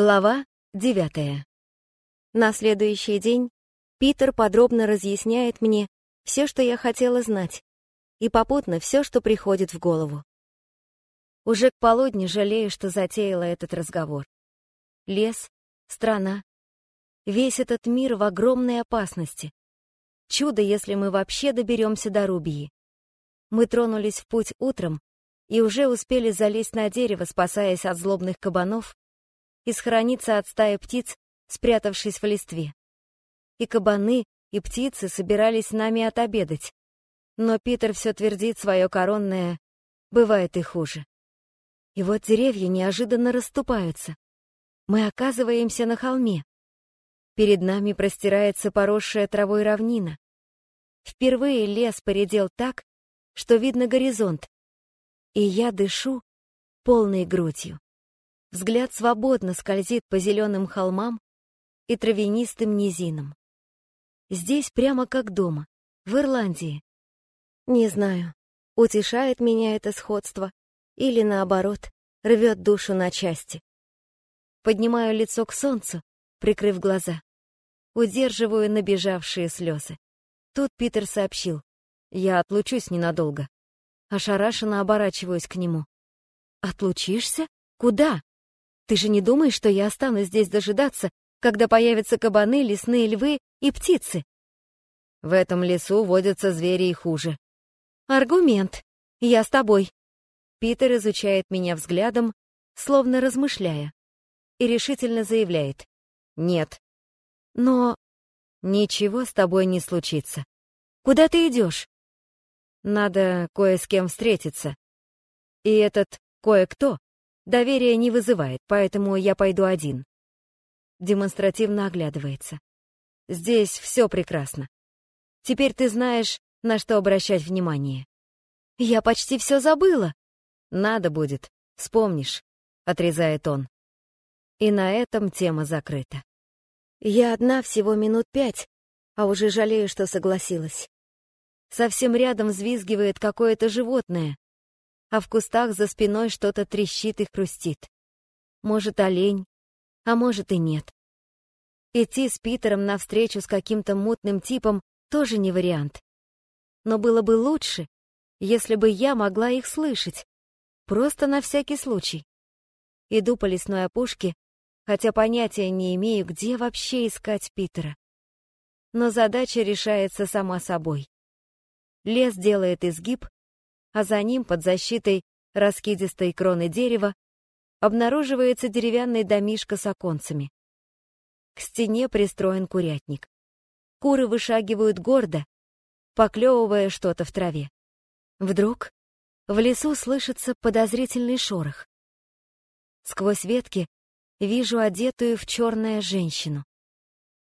Глава девятая. На следующий день Питер подробно разъясняет мне все, что я хотела знать, и попутно все, что приходит в голову. Уже к полудню жалею, что затеяла этот разговор. Лес, страна, весь этот мир в огромной опасности. Чудо, если мы вообще доберемся до Рубии. Мы тронулись в путь утром и уже успели залезть на дерево, спасаясь от злобных кабанов, и схорониться от стаи птиц, спрятавшись в листве. И кабаны, и птицы собирались с нами отобедать. Но Питер все твердит свое коронное «бывает и хуже». И вот деревья неожиданно расступаются. Мы оказываемся на холме. Перед нами простирается поросшая травой равнина. Впервые лес поредел так, что видно горизонт, и я дышу полной грудью. Взгляд свободно скользит по зеленым холмам и травянистым низинам. Здесь прямо как дома, в Ирландии. Не знаю, утешает меня это сходство или, наоборот, рвет душу на части. Поднимаю лицо к солнцу, прикрыв глаза. Удерживаю набежавшие слезы. Тут Питер сообщил. Я отлучусь ненадолго. Ошарашенно оборачиваюсь к нему. «Отлучишься? Куда?» Ты же не думаешь, что я останусь здесь дожидаться, когда появятся кабаны, лесные львы и птицы? В этом лесу водятся звери и хуже. Аргумент. Я с тобой. Питер изучает меня взглядом, словно размышляя, и решительно заявляет. Нет. Но ничего с тобой не случится. Куда ты идешь? Надо кое с кем встретиться. И этот кое-кто Доверия не вызывает, поэтому я пойду один. Демонстративно оглядывается. Здесь все прекрасно. Теперь ты знаешь, на что обращать внимание. Я почти все забыла. Надо будет, вспомнишь, отрезает он. И на этом тема закрыта. Я одна всего минут пять, а уже жалею, что согласилась. Совсем рядом взвизгивает какое-то животное, а в кустах за спиной что-то трещит и хрустит. Может, олень, а может и нет. Идти с Питером навстречу с каким-то мутным типом тоже не вариант. Но было бы лучше, если бы я могла их слышать. Просто на всякий случай. Иду по лесной опушке, хотя понятия не имею, где вообще искать Питера. Но задача решается сама собой. Лес делает изгиб, а за ним, под защитой раскидистой кроны дерева, обнаруживается деревянный домишко с оконцами. К стене пристроен курятник. Куры вышагивают гордо, поклевывая что-то в траве. Вдруг в лесу слышится подозрительный шорох. Сквозь ветки вижу одетую в черное женщину.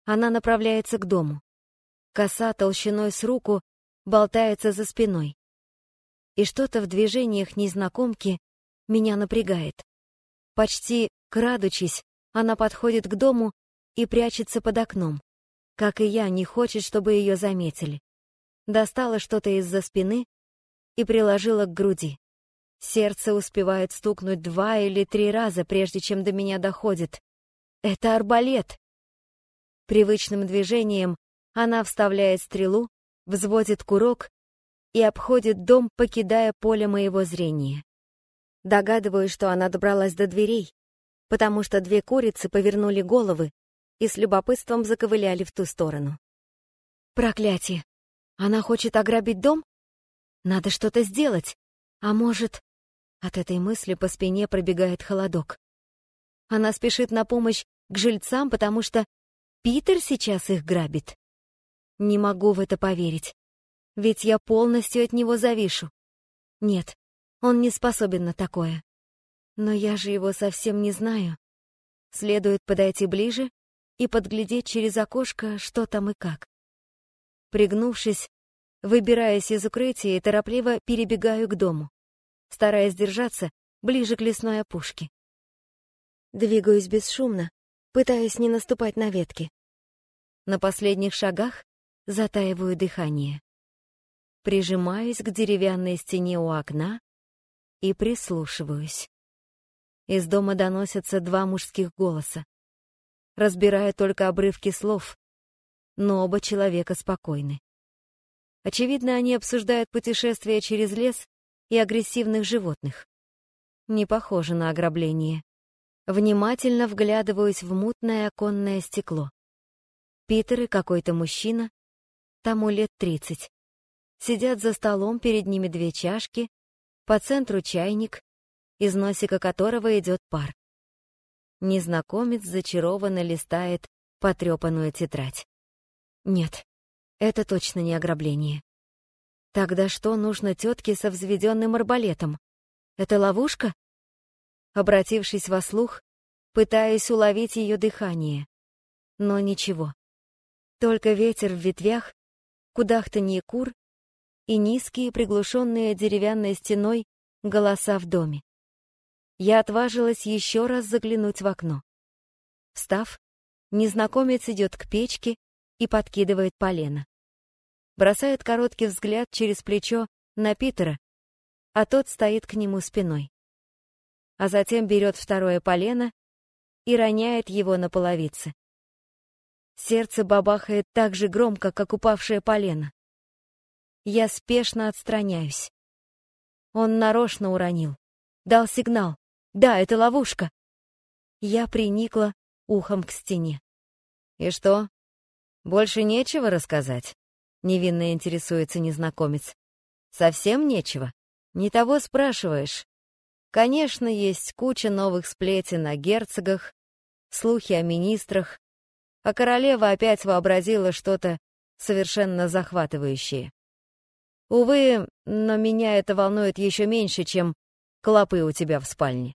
Она направляется к дому. Коса толщиной с руку болтается за спиной и что-то в движениях незнакомки меня напрягает. Почти крадучись, она подходит к дому и прячется под окном. Как и я, не хочет, чтобы ее заметили. Достала что-то из-за спины и приложила к груди. Сердце успевает стукнуть два или три раза, прежде чем до меня доходит. Это арбалет. Привычным движением она вставляет стрелу, взводит курок и обходит дом, покидая поле моего зрения. Догадываюсь, что она добралась до дверей, потому что две курицы повернули головы и с любопытством заковыляли в ту сторону. Проклятие! Она хочет ограбить дом? Надо что-то сделать. А может... От этой мысли по спине пробегает холодок. Она спешит на помощь к жильцам, потому что Питер сейчас их грабит. Не могу в это поверить ведь я полностью от него завишу. Нет, он не способен на такое. Но я же его совсем не знаю. Следует подойти ближе и подглядеть через окошко, что там и как. Пригнувшись, выбираясь из укрытия, торопливо перебегаю к дому, стараясь держаться ближе к лесной опушке. Двигаюсь бесшумно, пытаясь не наступать на ветки. На последних шагах затаиваю дыхание прижимаюсь к деревянной стене у окна и прислушиваюсь. Из дома доносятся два мужских голоса. Разбираю только обрывки слов, но оба человека спокойны. Очевидно, они обсуждают путешествие через лес и агрессивных животных. Не похоже на ограбление. Внимательно вглядываюсь в мутное оконное стекло. Питер и какой-то мужчина, тому лет тридцать, сидят за столом, перед ними две чашки, по центру чайник, из носика которого идет пар. Незнакомец зачарованно листает потрепанную тетрадь. Нет, это точно не ограбление. Тогда что нужно тетке со взведенным арбалетом? Это ловушка? Обратившись во слух, пытаюсь уловить ее дыхание. Но ничего. Только ветер в ветвях, кудахтанье кур и низкие, приглушенные деревянной стеной, голоса в доме. Я отважилась еще раз заглянуть в окно. Встав, незнакомец идет к печке и подкидывает полено бросает короткий взгляд через плечо на Питера, а тот стоит к нему спиной. А затем берет второе полено и роняет его на половице. Сердце бабахает так же громко, как упавшее полено. Я спешно отстраняюсь. Он нарочно уронил. Дал сигнал. Да, это ловушка. Я приникла ухом к стене. И что? Больше нечего рассказать? Невинно интересуется незнакомец. Совсем нечего. Не того спрашиваешь. Конечно, есть куча новых сплетен о герцогах, слухи о министрах, а королева опять вообразила что-то совершенно захватывающее. Увы, но меня это волнует еще меньше, чем клопы у тебя в спальне.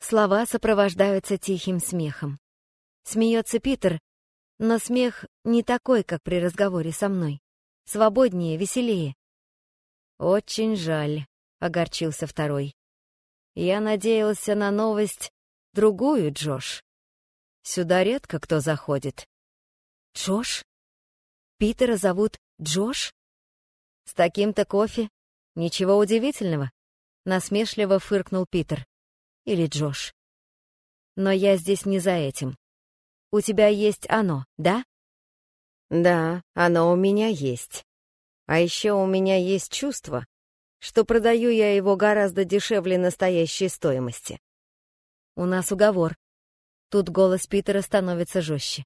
Слова сопровождаются тихим смехом. Смеется Питер, но смех не такой, как при разговоре со мной. Свободнее, веселее. Очень жаль, огорчился второй. Я надеялся на новость другую, Джош. Сюда редко кто заходит. Джош? Питера зовут Джош? С таким-то кофе? Ничего удивительного. Насмешливо фыркнул Питер. Или Джош. Но я здесь не за этим. У тебя есть оно, да? Да, оно у меня есть. А еще у меня есть чувство, что продаю я его гораздо дешевле настоящей стоимости. У нас уговор. Тут голос Питера становится жестче.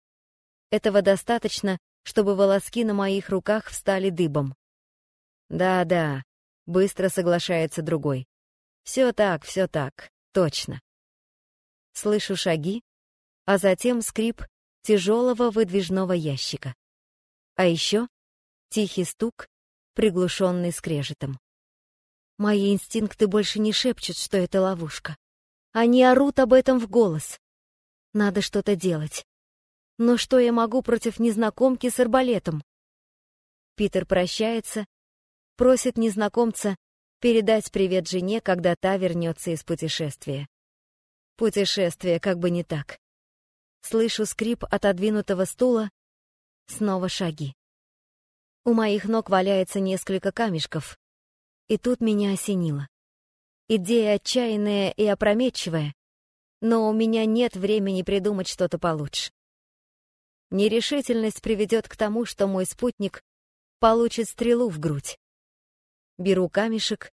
Этого достаточно, чтобы волоски на моих руках встали дыбом. Да-да, быстро соглашается другой. Все так, все так, точно. Слышу шаги, а затем скрип тяжелого выдвижного ящика. А еще тихий стук, приглушенный скрежетом. Мои инстинкты больше не шепчут, что это ловушка. Они орут об этом в голос. Надо что-то делать. Но что я могу против незнакомки с арбалетом? Питер прощается, просит незнакомца передать привет жене, когда та вернется из путешествия. Путешествие как бы не так. Слышу скрип отодвинутого стула, снова шаги. У моих ног валяется несколько камешков, и тут меня осенило. Идея отчаянная и опрометчивая, но у меня нет времени придумать что-то получше. Нерешительность приведет к тому, что мой спутник получит стрелу в грудь. Беру камешек,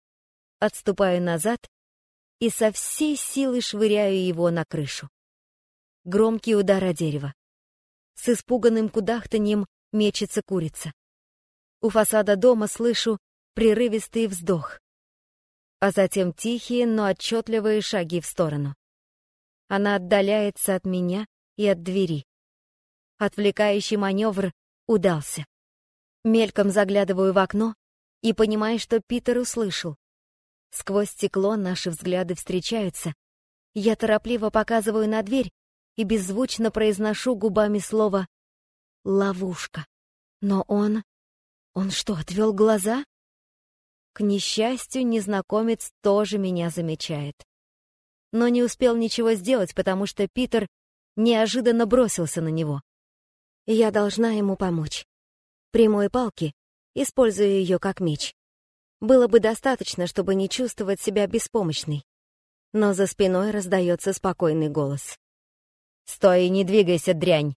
отступаю назад и со всей силы швыряю его на крышу. Громкий удар о дерево. С испуганным кудахтаньем мечется курица. У фасада дома слышу прерывистый вздох, а затем тихие, но отчетливые шаги в сторону. Она отдаляется от меня и от двери. Отвлекающий маневр удался. Мельком заглядываю в окно и понимаю, что Питер услышал. Сквозь стекло наши взгляды встречаются. Я торопливо показываю на дверь и беззвучно произношу губами слово «ловушка». Но он... Он что, отвел глаза? К несчастью, незнакомец тоже меня замечает. Но не успел ничего сделать, потому что Питер неожиданно бросился на него. Я должна ему помочь. Прямой палки, используя ее как меч. Было бы достаточно, чтобы не чувствовать себя беспомощной. но за спиной раздается спокойный голос. «Стой и не двигайся, дрянь!»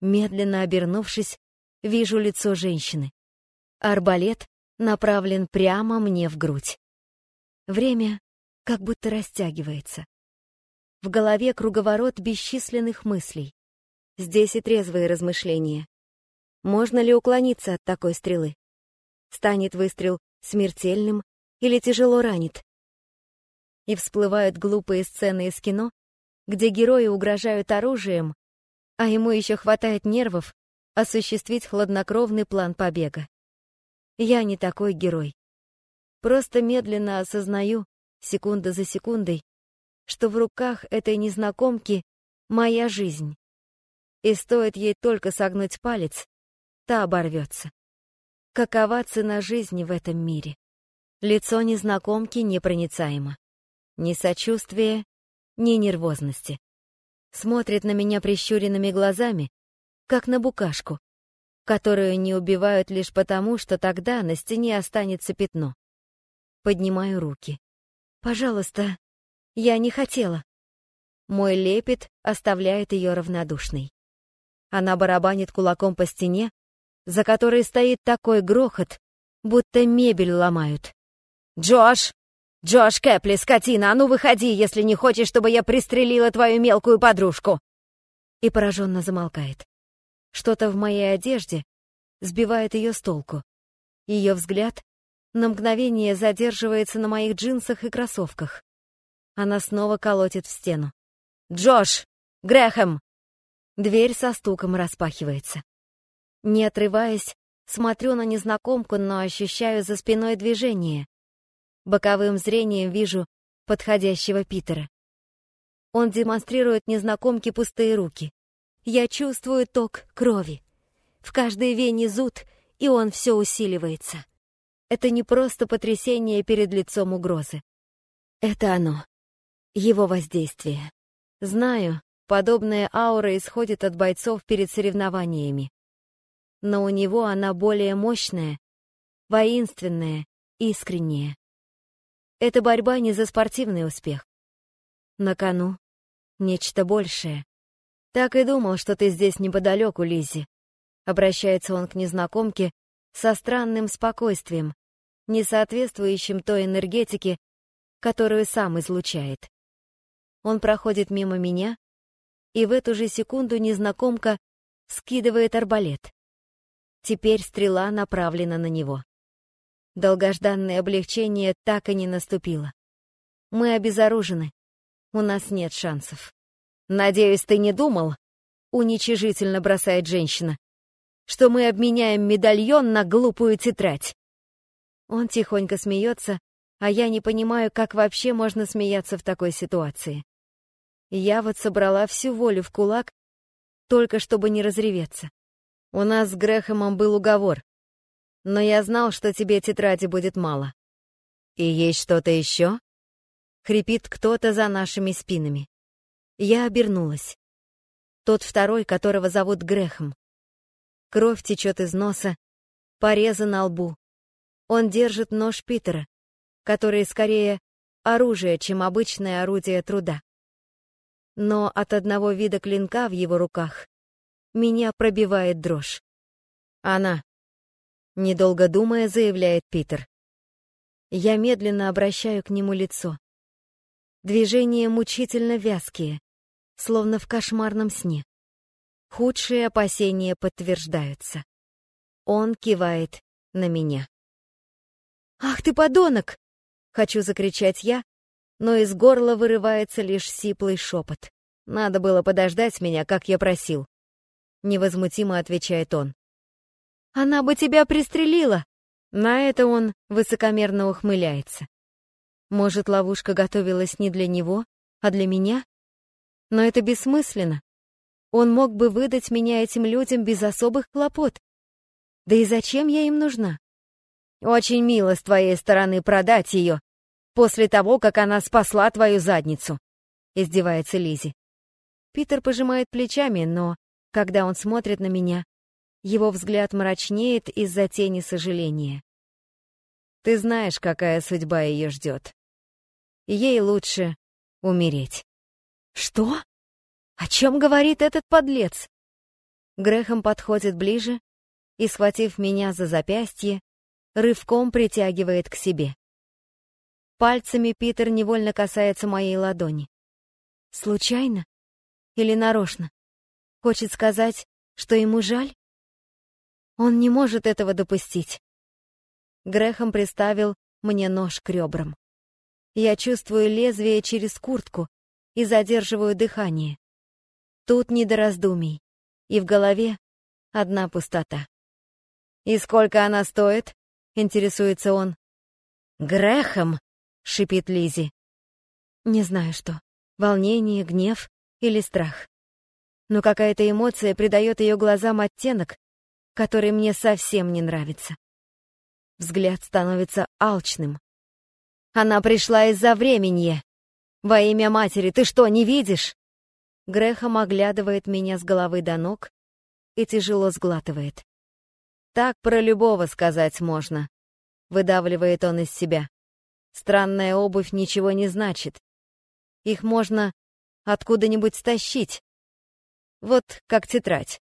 Медленно обернувшись, вижу лицо женщины. Арбалет направлен прямо мне в грудь. Время как будто растягивается. В голове круговорот бесчисленных мыслей. Здесь и трезвые размышления. Можно ли уклониться от такой стрелы? Станет выстрел смертельным или тяжело ранит? И всплывают глупые сцены из кино, где герои угрожают оружием, а ему еще хватает нервов осуществить хладнокровный план побега. Я не такой герой. Просто медленно осознаю, секунда за секундой, что в руках этой незнакомки моя жизнь. И стоит ей только согнуть палец, та оборвется. Какова цена жизни в этом мире? Лицо незнакомки непроницаемо. Ни сочувствия, ни нервозности. Смотрит на меня прищуренными глазами, как на букашку, которую не убивают лишь потому, что тогда на стене останется пятно. Поднимаю руки. «Пожалуйста, я не хотела». Мой лепет оставляет ее равнодушной. Она барабанит кулаком по стене, за которой стоит такой грохот, будто мебель ломают. «Джош! Джош Кэпли, скотина, а ну выходи, если не хочешь, чтобы я пристрелила твою мелкую подружку!» И пораженно замолкает. Что-то в моей одежде сбивает ее с толку. Ее взгляд на мгновение задерживается на моих джинсах и кроссовках. Она снова колотит в стену. «Джош! Грэхэм!» Дверь со стуком распахивается. Не отрываясь, смотрю на незнакомку, но ощущаю за спиной движение. Боковым зрением вижу подходящего Питера. Он демонстрирует незнакомке пустые руки. Я чувствую ток крови. В каждой вене зуд, и он все усиливается. Это не просто потрясение перед лицом угрозы. Это оно. Его воздействие. Знаю, подобная аура исходит от бойцов перед соревнованиями но у него она более мощная, воинственная, искренняя. Эта борьба не за спортивный успех. На кону нечто большее. Так и думал, что ты здесь неподалеку, Лизи. Обращается он к незнакомке со странным спокойствием, не соответствующим той энергетике, которую сам излучает. Он проходит мимо меня, и в эту же секунду незнакомка скидывает арбалет. Теперь стрела направлена на него. Долгожданное облегчение так и не наступило. Мы обезоружены. У нас нет шансов. Надеюсь, ты не думал, уничижительно бросает женщина, что мы обменяем медальон на глупую тетрадь. Он тихонько смеется, а я не понимаю, как вообще можно смеяться в такой ситуации. Я вот собрала всю волю в кулак, только чтобы не разреветься. У нас с Грэхэмом был уговор. Но я знал, что тебе тетради будет мало. И есть что-то еще? Хрипит кто-то за нашими спинами. Я обернулась. Тот второй, которого зовут Грэхэм. Кровь течет из носа, порезы на лбу. Он держит нож Питера, который скорее оружие, чем обычное орудие труда. Но от одного вида клинка в его руках меня пробивает дрожь. Она. Недолго думая, заявляет Питер. Я медленно обращаю к нему лицо. Движения мучительно вязкие, словно в кошмарном сне. Худшие опасения подтверждаются. Он кивает на меня. «Ах ты подонок!» Хочу закричать я, но из горла вырывается лишь сиплый шепот. Надо было подождать меня, как я просил невозмутимо отвечает он. Она бы тебя пристрелила. На это он высокомерно ухмыляется. Может, ловушка готовилась не для него, а для меня? Но это бессмысленно. Он мог бы выдать меня этим людям без особых хлопот. Да и зачем я им нужна? Очень мило с твоей стороны продать ее после того, как она спасла твою задницу, издевается Лизи. Питер пожимает плечами, но когда он смотрит на меня, его взгляд мрачнеет из-за тени сожаления. Ты знаешь, какая судьба ее ждет. Ей лучше умереть. Что? О чем говорит этот подлец? Грехом подходит ближе и, схватив меня за запястье, рывком притягивает к себе. Пальцами Питер невольно касается моей ладони. Случайно? Или нарочно? Хочет сказать, что ему жаль? Он не может этого допустить. Грехом приставил мне нож к ребрам. Я чувствую лезвие через куртку и задерживаю дыхание. Тут не до раздумий, и в голове одна пустота. «И сколько она стоит?» — интересуется он. «Грехом!» — шипит Лизи. Не знаю что. Волнение, гнев или страх. Но какая-то эмоция придает ее глазам оттенок, который мне совсем не нравится. Взгляд становится алчным. Она пришла из-за времени. Во имя матери, ты что, не видишь? Грехом оглядывает меня с головы до ног и тяжело сглатывает. Так про любого сказать можно. Выдавливает он из себя. Странная обувь ничего не значит. Их можно откуда-нибудь стащить. Вот как тетрадь.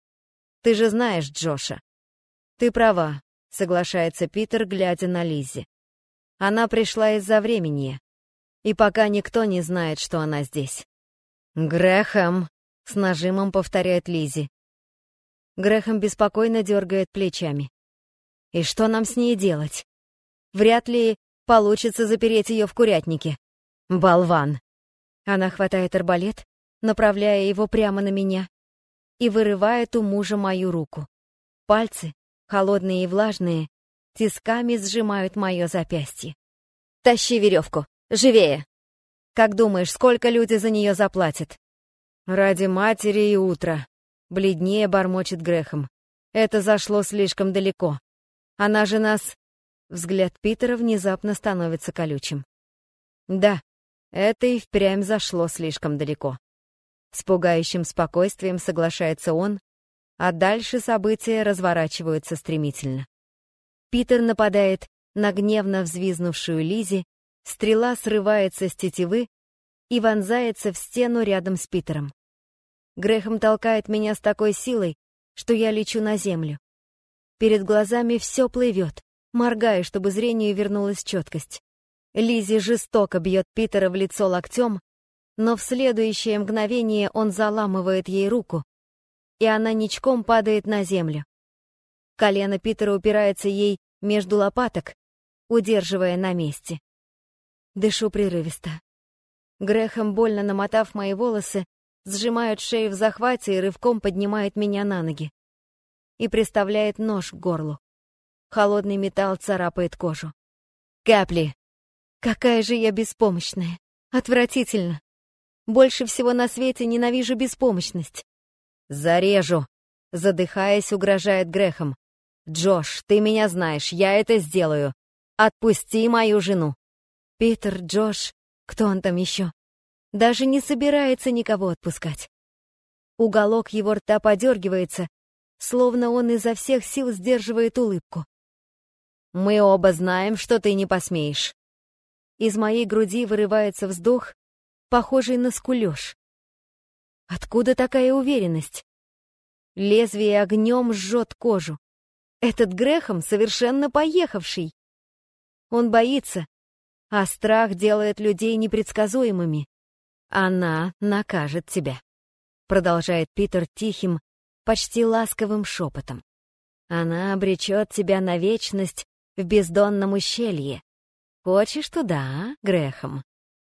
Ты же знаешь Джоша. Ты права, соглашается Питер, глядя на Лизи. Она пришла из-за времени, и пока никто не знает, что она здесь. Грехом, с нажимом повторяет Лизи. Грехом беспокойно дергает плечами. И что нам с ней делать? Вряд ли получится запереть ее в курятнике. Болван. Она хватает арбалет, направляя его прямо на меня, и вырывает у мужа мою руку. Пальцы, холодные и влажные, тисками сжимают мое запястье. «Тащи веревку! Живее!» «Как думаешь, сколько люди за нее заплатят?» «Ради матери и утра», — бледнее бормочет Грехом. «Это зашло слишком далеко. Она же нас...» Взгляд Питера внезапно становится колючим. «Да, это и впрямь зашло слишком далеко». С пугающим спокойствием соглашается он, а дальше события разворачиваются стремительно. Питер нападает на гневно взвизнувшую Лизи, стрела срывается с тетивы и вонзается в стену рядом с Питером. Грехом толкает меня с такой силой, что я лечу на землю. Перед глазами все плывет, моргая, чтобы зрению вернулась четкость. Лизи жестоко бьет Питера в лицо локтем, но в следующее мгновение он заламывает ей руку, и она ничком падает на землю. Колено Питера упирается ей между лопаток, удерживая на месте. Дышу прерывисто. Грехом, больно намотав мои волосы, сжимает шею в захвате и рывком поднимает меня на ноги. И приставляет нож к горлу. Холодный металл царапает кожу. Капли. Какая же я беспомощная. Отвратительно. Больше всего на свете ненавижу беспомощность. Зарежу. Задыхаясь, угрожает Грехом. Джош, ты меня знаешь, я это сделаю. Отпусти мою жену. Питер, Джош, кто он там еще? Даже не собирается никого отпускать. Уголок его рта подергивается, словно он изо всех сил сдерживает улыбку. «Мы оба знаем, что ты не посмеешь». Из моей груди вырывается вздох, похожий на скулёж. Откуда такая уверенность? Лезвие огнем жжет кожу. Этот грехом совершенно поехавший. Он боится, а страх делает людей непредсказуемыми. Она накажет тебя, продолжает Питер тихим, почти ласковым шепотом. Она обречет тебя на вечность в бездонном ущелье. Хочешь туда, грехом?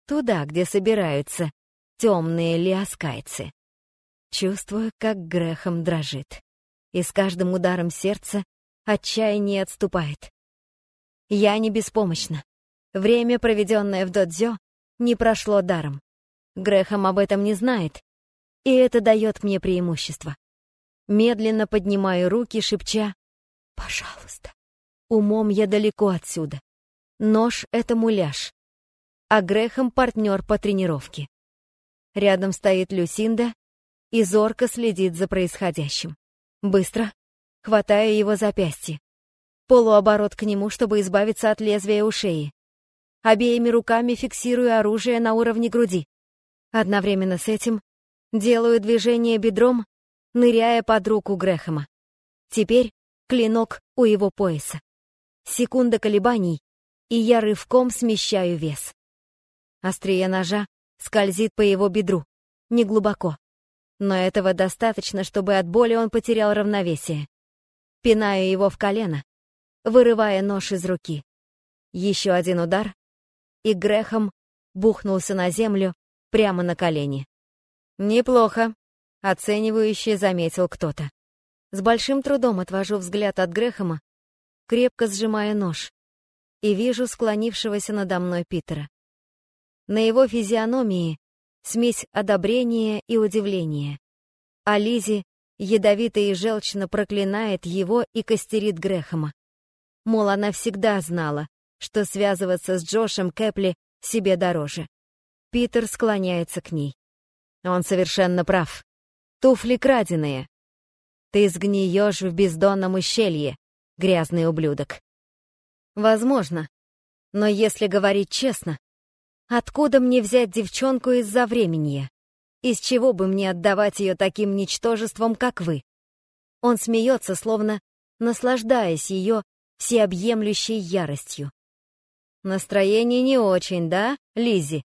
Туда, где собираются темные лиаскайцы. Чувствую, как грехом дрожит. И с каждым ударом сердца отчаяние отступает. Я не беспомощна. Время, проведенное в додзё, не прошло даром. Грехом об этом не знает, и это дает мне преимущество. Медленно поднимаю руки, шепча «Пожалуйста». Умом я далеко отсюда. Нож — это муляж, а Грехом — партнер по тренировке. Рядом стоит Люсинда и зорко следит за происходящим. Быстро хватаю его запястье. Полуоборот к нему, чтобы избавиться от лезвия у шеи. обеими руками фиксирую оружие на уровне груди. Одновременно с этим делаю движение бедром, ныряя под руку Грэхэма. Теперь клинок у его пояса. Секунда колебаний, и я рывком смещаю вес. Острие ножа скользит по его бедру, неглубоко. Но этого достаточно, чтобы от боли он потерял равновесие. Пинаю его в колено, вырывая нож из руки. Еще один удар, и Грехом бухнулся на землю прямо на колени. «Неплохо», — оценивающе заметил кто-то. С большим трудом отвожу взгляд от Грехома, крепко сжимая нож, и вижу склонившегося надо мной Питера. На его физиономии смесь одобрения и удивления. А Лизи ядовито и желчно проклинает его и костерит Грехома. Мол, она всегда знала, что связываться с Джошем Кэпли себе дороже. Питер склоняется к ней. Он совершенно прав. Туфли краденые. Ты сгниешь в бездонном ущелье, грязный ублюдок. Возможно. Но если говорить честно, откуда мне взять девчонку из-за времени? Из чего бы мне отдавать ее таким ничтожеством, как вы? Он смеется, словно наслаждаясь ее всеобъемлющей яростью. Настроение не очень, да, Лизи?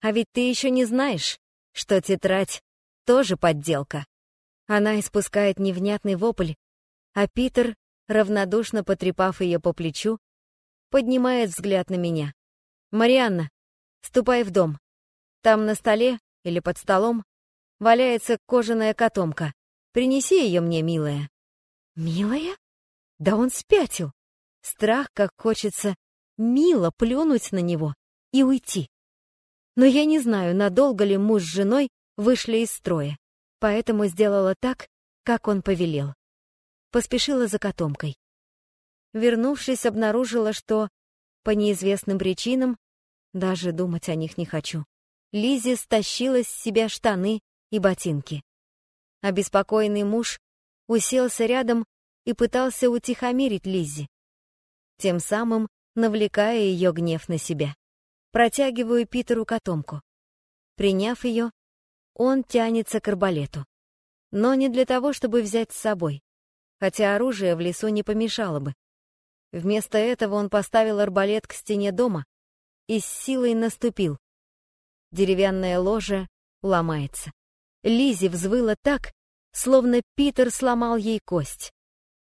А ведь ты еще не знаешь, что тетрадь тоже подделка. Она испускает невнятный вопль, а Питер, равнодушно потрепав ее по плечу, поднимает взгляд на меня. «Марианна, ступай в дом. Там на столе или под столом валяется кожаная котомка. Принеси ее мне, милая». «Милая? Да он спятил!» Страх, как хочется мило плюнуть на него и уйти. Но я не знаю, надолго ли муж с женой вышли из строя, поэтому сделала так, как он повелел. Поспешила за котомкой. Вернувшись, обнаружила, что, по неизвестным причинам, даже думать о них не хочу, Лизи стащила с себя штаны и ботинки. Обеспокоенный муж уселся рядом и пытался утихомирить Лизи, тем самым навлекая ее гнев на себя. Протягиваю Питеру котомку. Приняв ее, он тянется к арбалету. Но не для того, чтобы взять с собой, хотя оружие в лесу не помешало бы. Вместо этого он поставил арбалет к стене дома и с силой наступил. Деревянное ложе ломается. Лизи взвыла так, словно Питер сломал ей кость.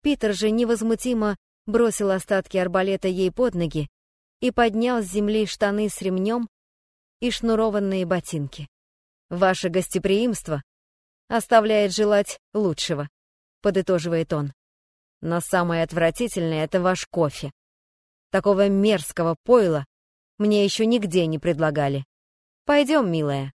Питер же невозмутимо бросил остатки арбалета ей под ноги и поднял с земли штаны с ремнем и шнурованные ботинки. «Ваше гостеприимство оставляет желать лучшего», — подытоживает он. «Но самое отвратительное — это ваш кофе. Такого мерзкого пойла мне еще нигде не предлагали. Пойдем, милая».